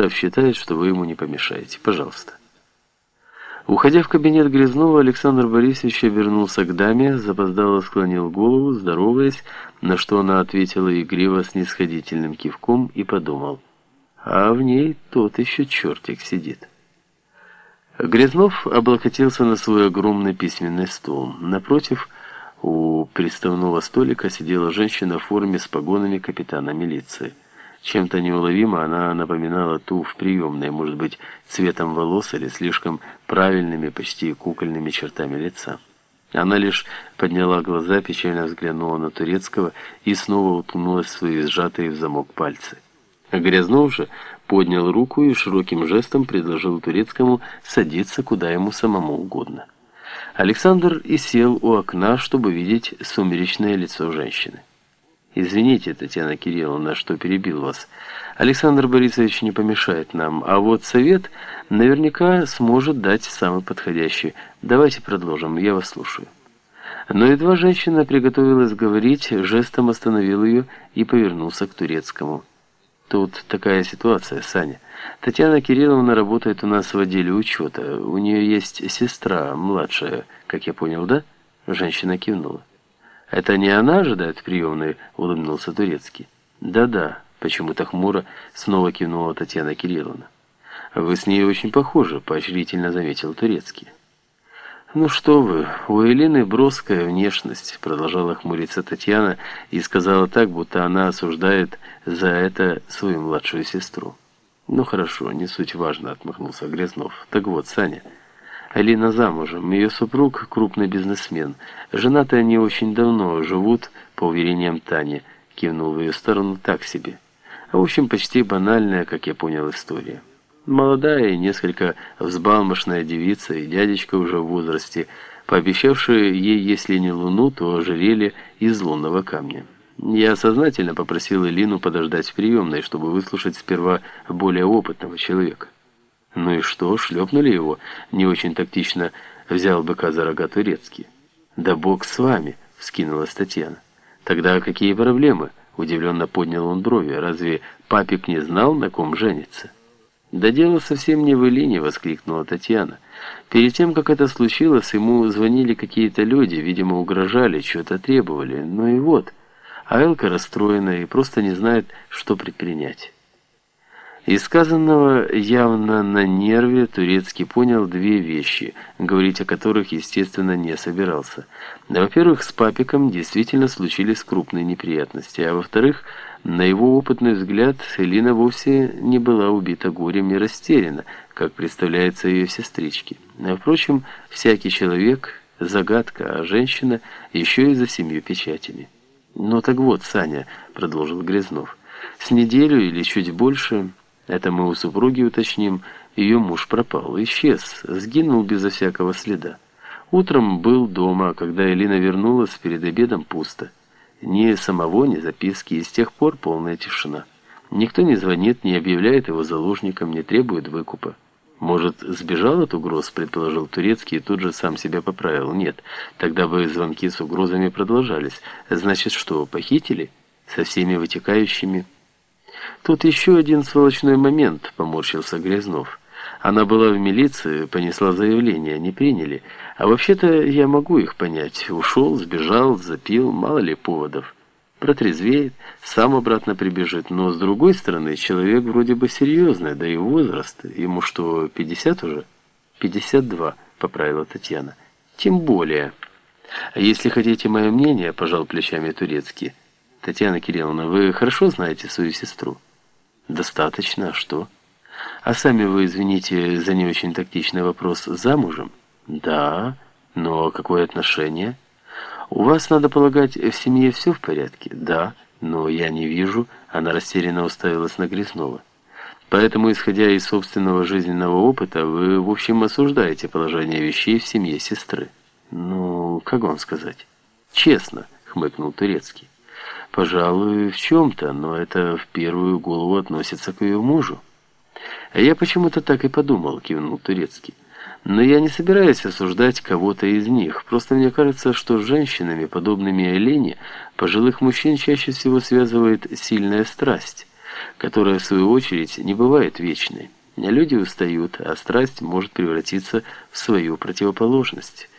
Варшав считает, что вы ему не помешаете. Пожалуйста. Уходя в кабинет Грязнова, Александр Борисович обернулся к даме, запоздало склонил голову, здороваясь, на что она ответила игриво снисходительным кивком и подумал, а в ней тот еще чертик сидит. Грязнов облокотился на свой огромный письменный стол. Напротив, у приставного столика сидела женщина в форме с погонами капитана милиции. Чем-то неуловимо она напоминала ту в приемной, может быть, цветом волос или слишком правильными, почти кукольными чертами лица. Она лишь подняла глаза, печально взглянула на Турецкого и снова уткнулась в свои сжатые в замок пальцы. Грязнов же поднял руку и широким жестом предложил Турецкому садиться куда ему самому угодно. Александр и сел у окна, чтобы видеть сумеречное лицо женщины. «Извините, Татьяна Кирилловна, что перебил вас. Александр Борисович не помешает нам, а вот совет наверняка сможет дать самый подходящий. Давайте продолжим, я вас слушаю». Но едва женщина приготовилась говорить, жестом остановил ее и повернулся к турецкому. «Тут такая ситуация, Саня. Татьяна Кирилловна работает у нас в отделе учета. У нее есть сестра, младшая, как я понял, да?» Женщина кивнула. «Это не она ожидает в приемной?» — улыбнулся Турецкий. «Да-да», — почему-то хмуро снова кивнула Татьяна Кирилловна. «Вы с ней очень похожи», — поощрительно заметил Турецкий. «Ну что вы, у Елены броская внешность», — продолжала хмуриться Татьяна и сказала так, будто она осуждает за это свою младшую сестру. «Ну хорошо, не суть важно», — отмахнулся Грязнов. «Так вот, Саня...» Алина замужем, ее супруг крупный бизнесмен. Женаты они очень давно, живут, по уверениям Тани, кивнул в ее сторону так себе. А в общем, почти банальная, как я понял, история. Молодая и несколько взбалмошная девица, и дядечка уже в возрасте, пообещавшие ей, если не луну, то ожерелье из лунного камня. Я сознательно попросил Элину подождать в приемной, чтобы выслушать сперва более опытного человека. Ну и что, шлепнули его? Не очень тактично взял быка за рога турецкий. Да бог с вами, вскинулась Татьяна. Тогда какие проблемы? Удивленно поднял он брови. Разве папик не знал, на ком женится? «Да дело совсем не в Элине!» — воскликнула Татьяна. Перед тем, как это случилось, ему звонили какие-то люди, видимо, угрожали, что-то требовали. Ну и вот. А Элка расстроена и просто не знает, что предпринять. Из сказанного явно на нерве Турецкий понял две вещи, говорить о которых, естественно, не собирался. Во-первых, с папиком действительно случились крупные неприятности, а во-вторых, на его опытный взгляд, Элина вовсе не была убита горем и растеряна, как представляется ее сестричке. А, впрочем, всякий человек – загадка, а женщина еще и за семью печатями. «Ну так вот, Саня», – продолжил Грязнов, – «с неделю или чуть больше...» Это мы у супруги уточним. Ее муж пропал, исчез, сгинул безо всякого следа. Утром был дома, а когда Элина вернулась, перед обедом пусто. Ни самого, ни записки, и с тех пор полная тишина. Никто не звонит, не объявляет его заложником, не требует выкупа. Может, сбежал от угроз, предположил Турецкий, и тут же сам себя поправил. Нет, тогда бы звонки с угрозами продолжались. Значит, что, похитили? Со всеми вытекающими... Тут еще один сволочной момент, поморщился Грязнов. Она была в милиции, понесла заявление, не приняли. А вообще-то я могу их понять. Ушел, сбежал, запил, мало ли поводов. Протрезвеет, сам обратно прибежит. Но с другой стороны, человек вроде бы серьезный, да и возраст. Ему что, 50 уже? 52, поправила Татьяна. Тем более. А если хотите мое мнение, пожал плечами турецкий. Татьяна Кирилловна, вы хорошо знаете свою сестру? Достаточно, а что? А сами вы, извините за не очень тактичный вопрос, замужем? Да, но какое отношение? У вас, надо полагать, в семье все в порядке? Да, но я не вижу. Она растерянно уставилась на Грязнова. Поэтому, исходя из собственного жизненного опыта, вы, в общем, осуждаете положение вещей в семье сестры. Ну, как вам сказать? Честно, хмыкнул Турецкий. Пожалуй, в чем-то, но это в первую голову относится к ее мужу. А я почему-то так и подумал, кивнул Турецкий. Но я не собираюсь осуждать кого-то из них. Просто мне кажется, что с женщинами, подобными Елене, пожилых мужчин чаще всего связывает сильная страсть. которая, в свою очередь, не бывает вечной. Люди устают, а страсть может превратиться в свою противоположность.